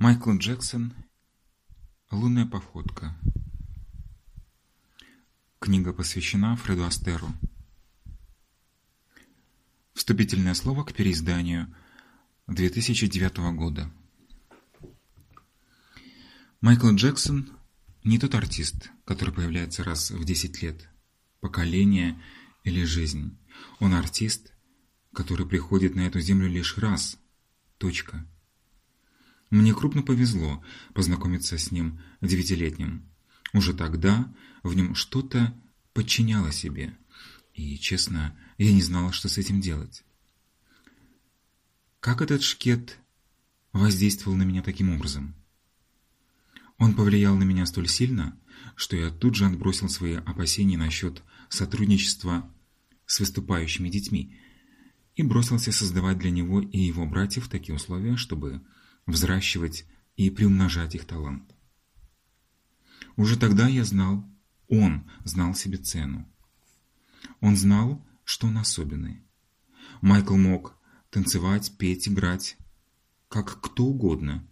Майкл Джексон «Лунная походка». Книга посвящена Фреду Астеру. Вступительное слово к переизданию 2009 года. Майкл Джексон не тот артист, который появляется раз в 10 лет, поколение или жизнь. Он артист, который приходит на эту землю лишь раз. Точка. Мне крупно повезло познакомиться с ним девятилетним. Уже тогда в нем что-то подчиняло себе, и, честно, я не знала, что с этим делать. Как этот шкет воздействовал на меня таким образом? Он повлиял на меня столь сильно, что я тут же отбросил свои опасения насчет сотрудничества с выступающими детьми и бросился создавать для него и его братьев такие условия, чтобы взращивать и приумножать их талант. Уже тогда я знал, он знал себе цену. Он знал, что он особенный. Майкл мог танцевать, петь, играть, как кто угодно.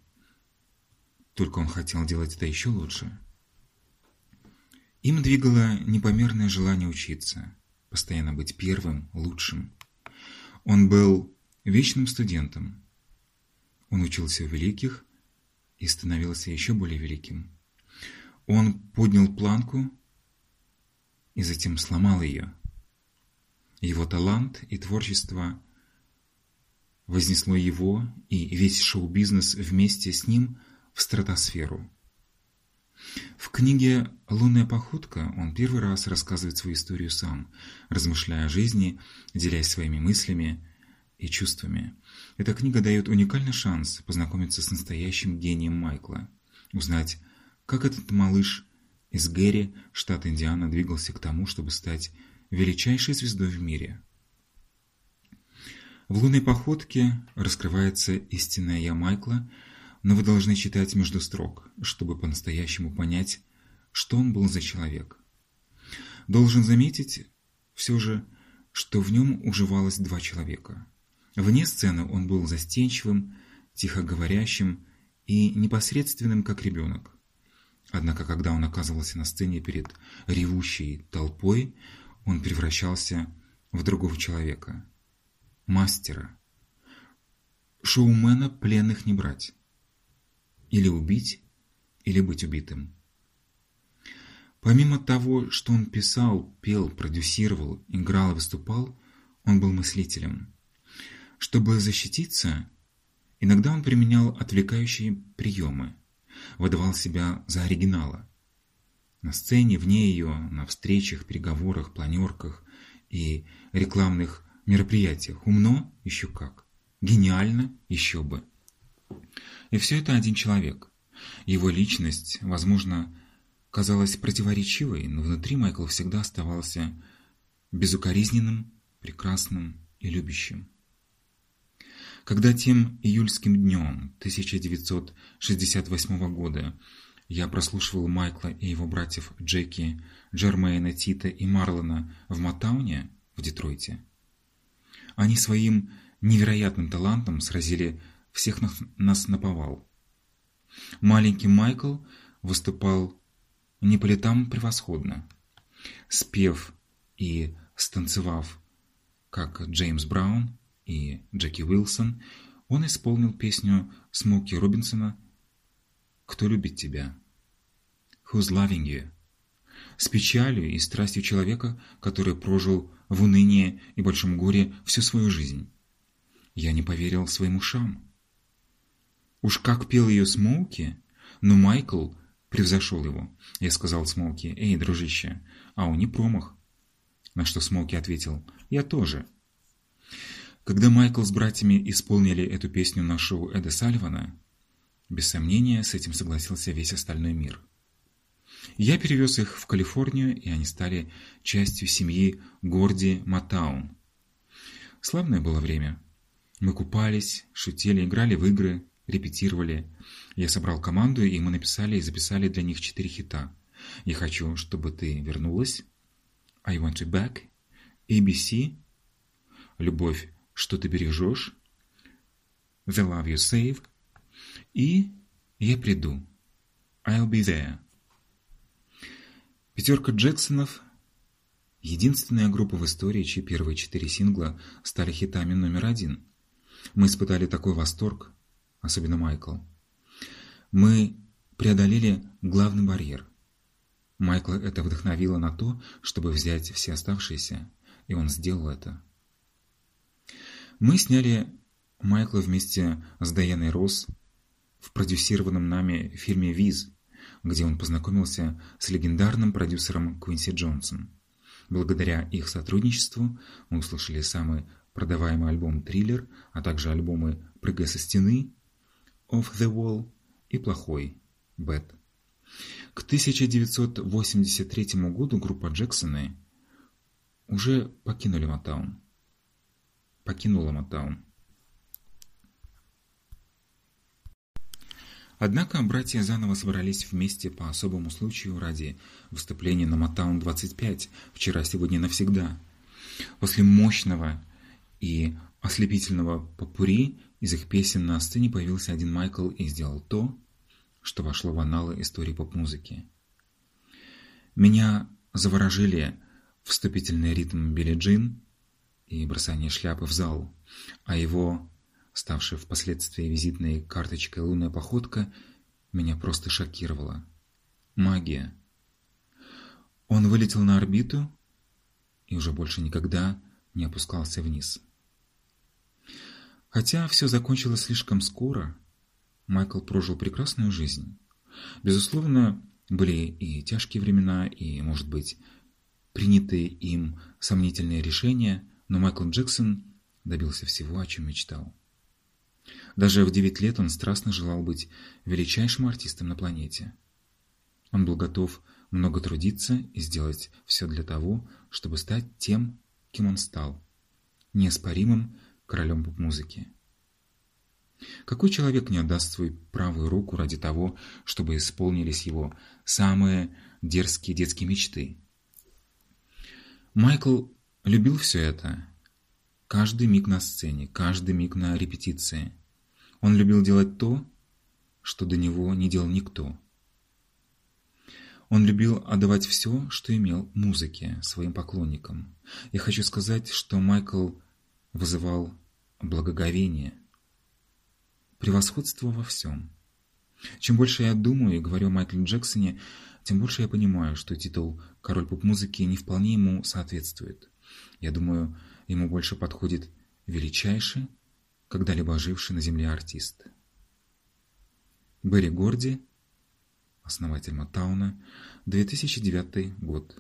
Только он хотел делать это еще лучше. Им двигало непомерное желание учиться, постоянно быть первым, лучшим. Он был вечным студентом, он учился у великих и становился еще более великим. Он поднял планку и затем сломал ее. Его талант и творчество вознесло его и весь шоу-бизнес вместе с ним в стратосферу. В книге «Лунная походка» он первый раз рассказывает свою историю сам, размышляя о жизни, делясь своими мыслями и чувствами. Эта книга дает уникальный шанс познакомиться с настоящим гением Майкла, узнать, как этот малыш из Гэри, штат Индиана, двигался к тому, чтобы стать величайшей звездой в мире. В «Лунной походке» раскрывается истинное «я» Майкла, но вы должны читать между строк, чтобы по-настоящему понять, что он был за человек. Должен заметить все же, что в нем уживалось два человека – Вне сцены он был застенчивым, тихоговорящим и непосредственным, как ребенок. Однако, когда он оказывался на сцене перед ревущей толпой, он превращался в другого человека. Мастера. Шоумена пленных не брать. Или убить, или быть убитым. Помимо того, что он писал, пел, продюсировал, играл и выступал, он был мыслителем. Чтобы защититься, иногда он применял отвлекающие приемы, выдавал себя за оригинала. На сцене, вне ее, на встречах, переговорах, планерках и рекламных мероприятиях. Умно? Еще как. Гениально? Еще бы. И все это один человек. Его личность, возможно, казалась противоречивой, но внутри Майкл всегда оставался безукоризненным, прекрасным и любящим. Когда тем июльским днем 1968 года я прослушивал Майкла и его братьев Джеки, Джермейна, Тита и Марлона в Матауне, в Детройте, они своим невероятным талантом сразили всех нас на повал. Маленький Майкл выступал не по летам превосходно. Спев и станцевав, как Джеймс Браун, и Джеки Уилсон, он исполнил песню Смоки Робинсона «Кто любит тебя?» «Who's loving you?» с печалью и страстью человека, который прожил в унынии и большом горе всю свою жизнь. Я не поверил своим ушам. Уж как пел ее Смоуки, но Майкл превзошел его. Я сказал Смоуки, «Эй, дружище, а он не промах». На что Смоуки ответил, «Я тоже». Когда Майкл с братьями исполнили эту песню на шоу Эда Сальвана, без сомнения с этим согласился весь остальной мир. Я перевез их в Калифорнию, и они стали частью семьи Горди Матаун. Славное было время. Мы купались, шутили, играли в игры, репетировали. Я собрал команду, и мы написали и записали для них четыре хита. «Я хочу, чтобы ты вернулась», «I want you back», «ABC», «Любовь что ты бережешь, The Love You Save и Я приду. I'll be there. Пятерка Джексонов – единственная группа в истории, чьи первые четыре сингла стали хитами номер один. Мы испытали такой восторг, особенно Майкл. Мы преодолели главный барьер. Майкла это вдохновило на то, чтобы взять все оставшиеся, и он сделал это. Мы сняли Майкла вместе с Дайаной Росс в продюсированном нами фильме «Виз», где он познакомился с легендарным продюсером Квинси Джонсом. Благодаря их сотрудничеству мы услышали самый продаваемый альбом «Триллер», а также альбомы «Прыгай со стены», «Off the Wall» и «Плохой» «Bad». К 1983 году группа Джексоны уже покинули Мотаун. Покинула Мотаун. Однако братья заново собрались вместе по особому случаю ради выступления на Мотаун-25 «Вчера, сегодня, навсегда». После мощного и ослепительного попури из их песен на сцене появился один Майкл и сделал то, что вошло в аналы истории поп-музыки. Меня заворожили вступительный ритм Билли Джин и бросание шляпы в зал, а его ставшая впоследствии визитной карточкой лунная походка, меня просто шокировала. Магия. Он вылетел на орбиту и уже больше никогда не опускался вниз. Хотя все закончилось слишком скоро, Майкл прожил прекрасную жизнь. Безусловно, были и тяжкие времена, и, может быть, принятые им сомнительные решения, но Майкл Джексон добился всего, о чем мечтал. Даже в девять лет он страстно желал быть величайшим артистом на планете. Он был готов много трудиться и сделать все для того, чтобы стать тем, кем он стал, неоспоримым королем поп-музыки. Какой человек не отдаст свою правую руку ради того, чтобы исполнились его самые дерзкие детские мечты? Майкл любил все это. Каждый миг на сцене, каждый миг на репетиции – он любил делать то, что до него не делал никто. Он любил отдавать все, что имел музыке, своим поклонникам. Я хочу сказать, что Майкл вызывал благоговение, превосходство во всем. Чем больше я думаю и говорю о Майкле Джексоне, тем больше я понимаю, что титул «Король поп-музыки» не вполне ему соответствует. Я думаю, ему больше подходит величайший когда-либо живший на Земле артист. Берри Горди, основатель Матауна, 2009 год.